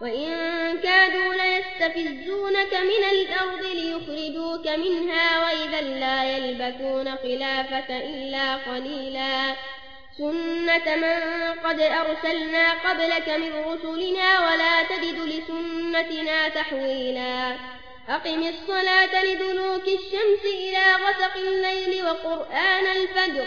وإن كادوا ليستفزونك من الأرض ليخرجوك منها وإذا لا يلبثون خلافك إلا قليلا. سنة من قد أرسلنا قبلك من رسلنا ولا تجد لسنتنا تحويلا. أقم الصلاة لدلوك الشمس إلى غسق الليل وقرآن الفجر.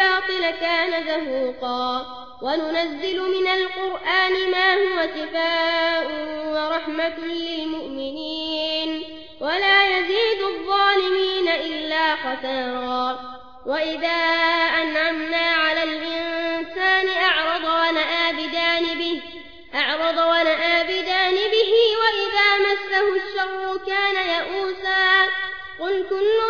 الباطل كان زهوقا. وننزل من القرآن ما هو شفاء ورحمة للمؤمنين. ولا يزيد الظالمين إلا خسارا. وإذا أنعمنا على الإنسان أعرض ونأى بجانبه أعرض ونأى بجانبه وإذا مسه الشر كان يئوسا. قل كل